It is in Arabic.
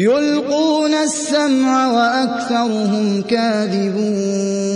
يلقون السمع وأكثرهم كاذبون.